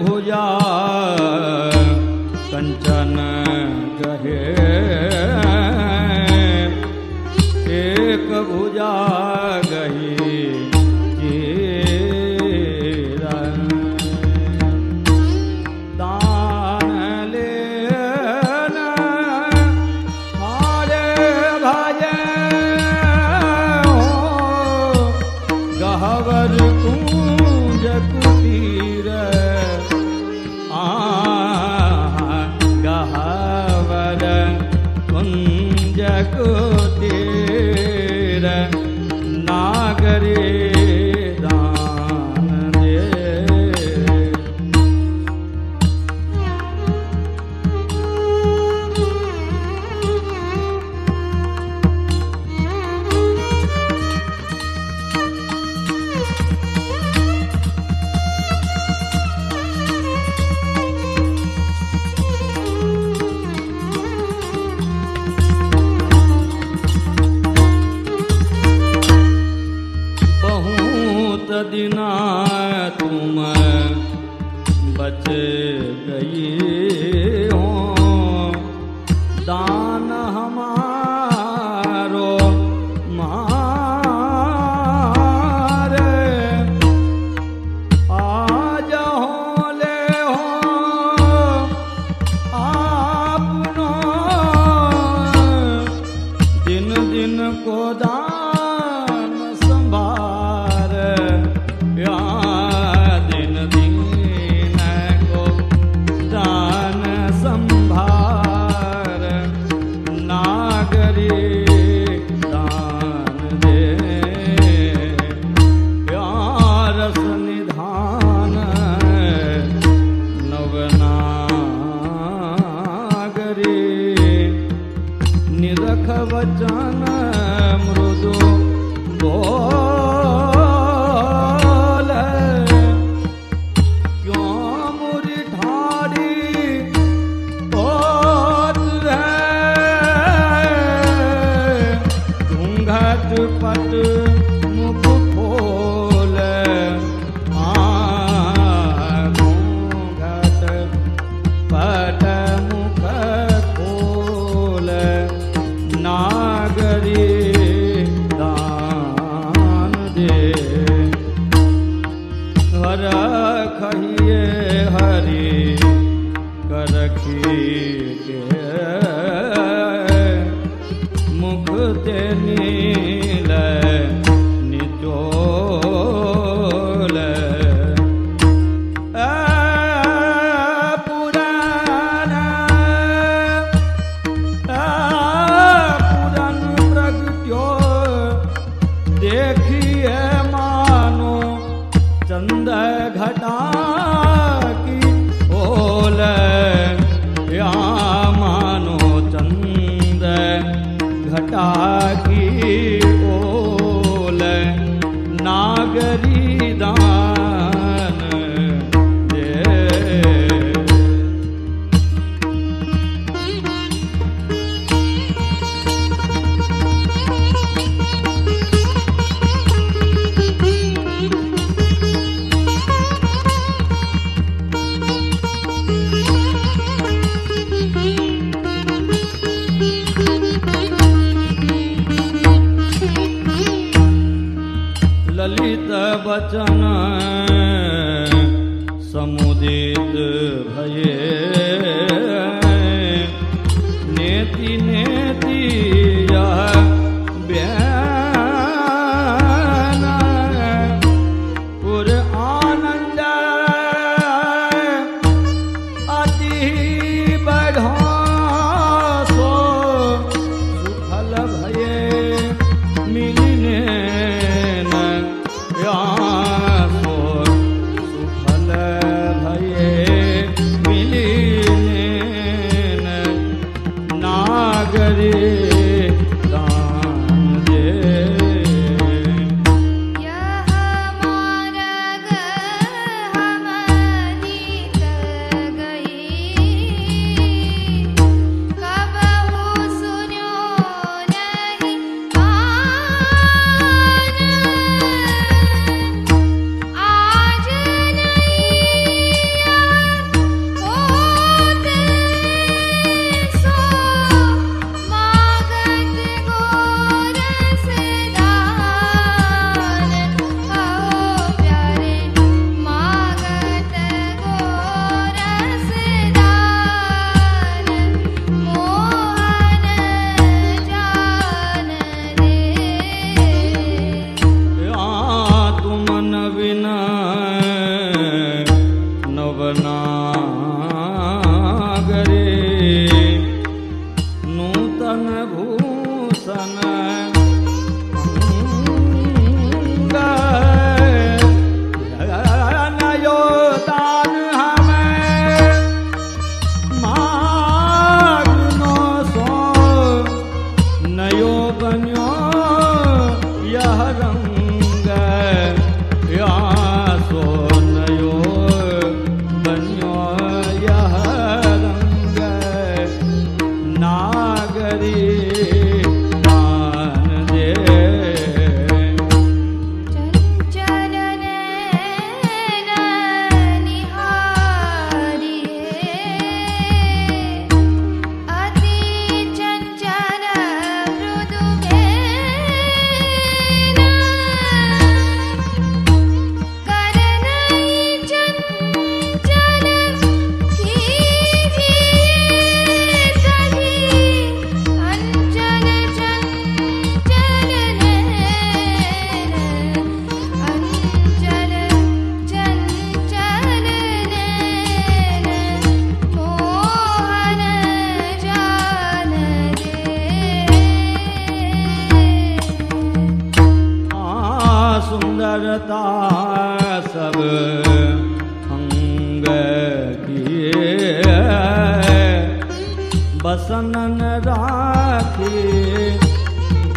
भुजा कंचन गहे एक भुजा बचाना रा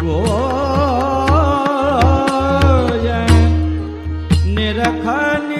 गो निरखन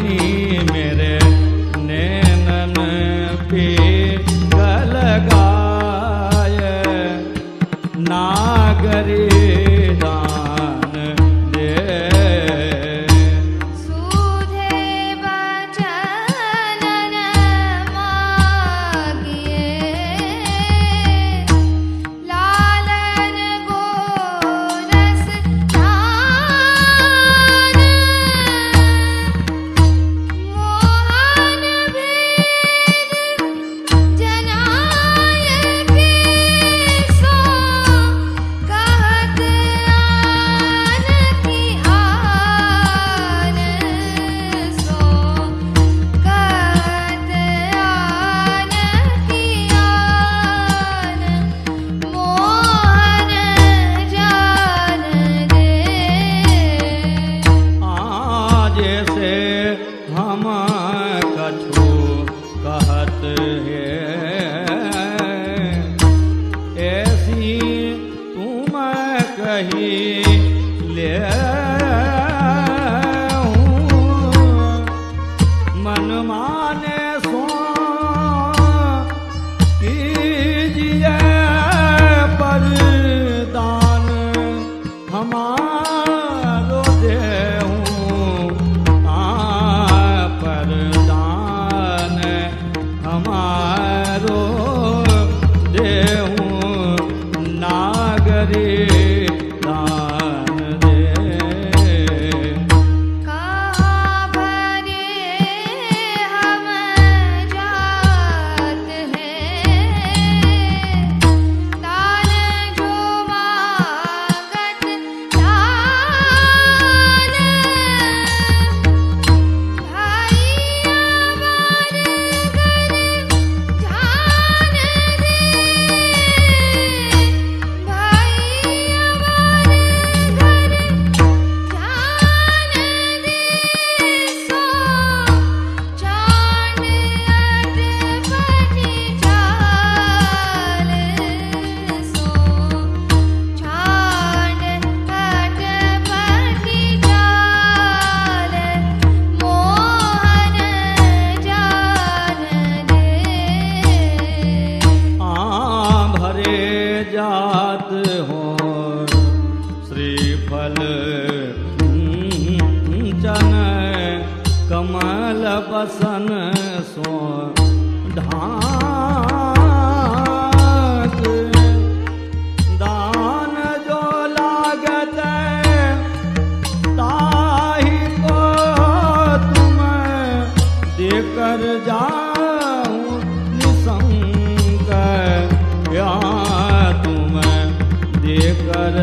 ನೀ कछु कहत ऐसी तुम कही कर जाऊं निसंग या तुम देकर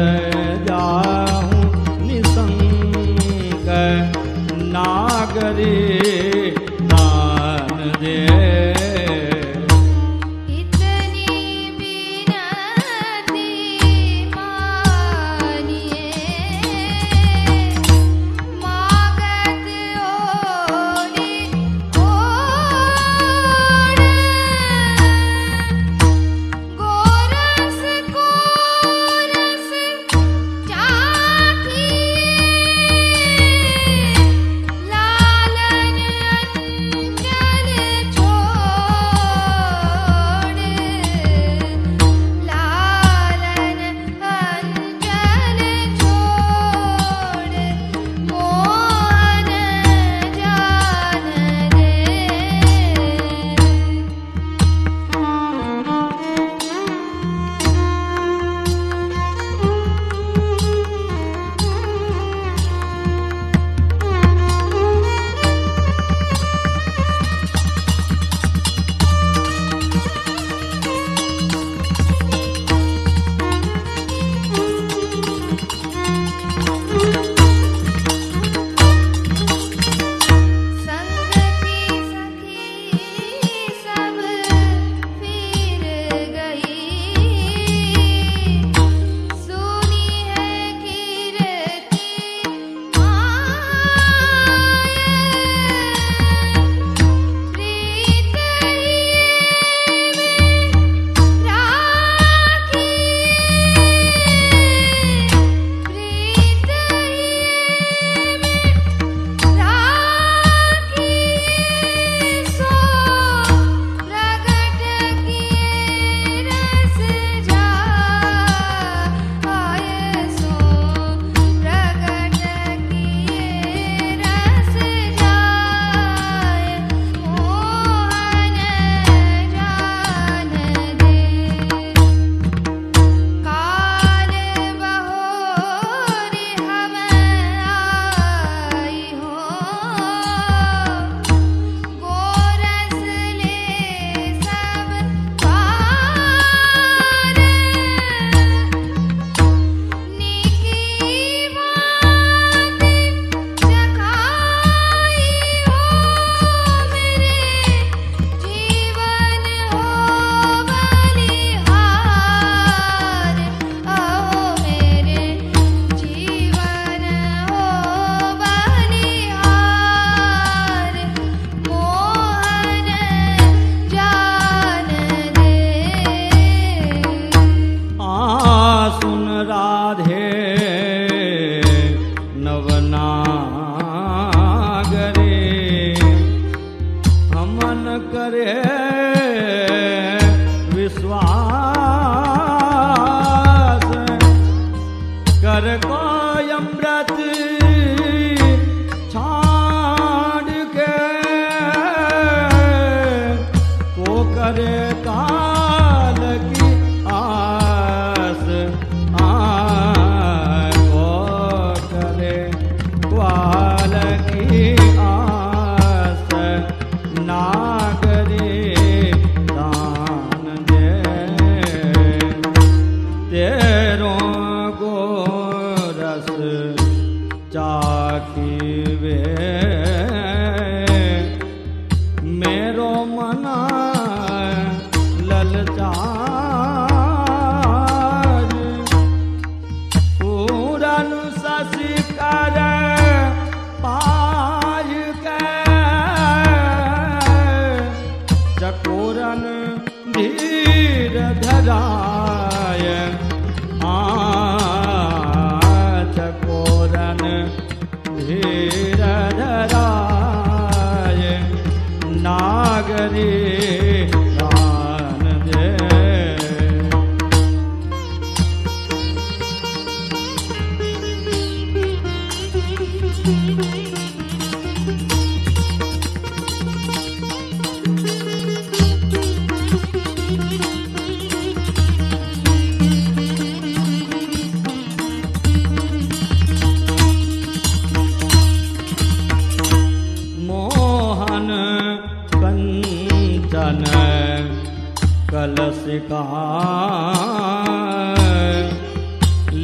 कलशिका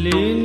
लीनी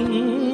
anh